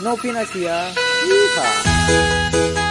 no financiada. Hija.